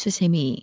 수세미.